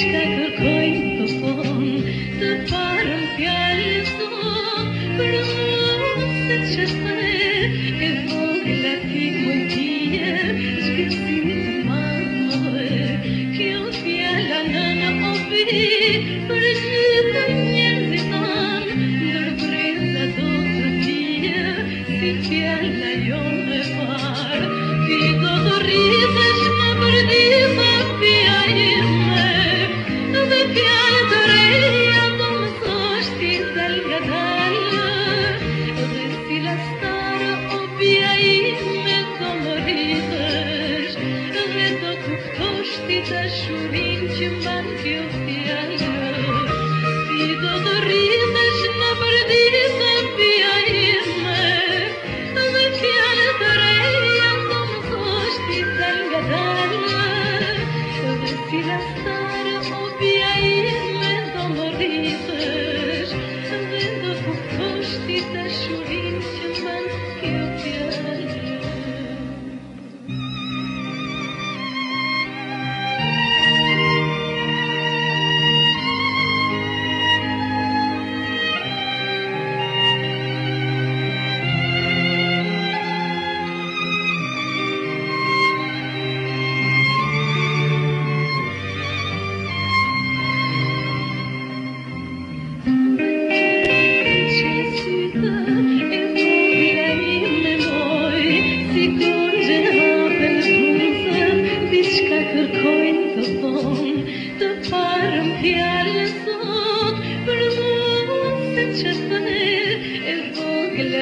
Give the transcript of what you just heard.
diçka kërkojnë të thonë Të parën fjallë të Për unë se që Dhe si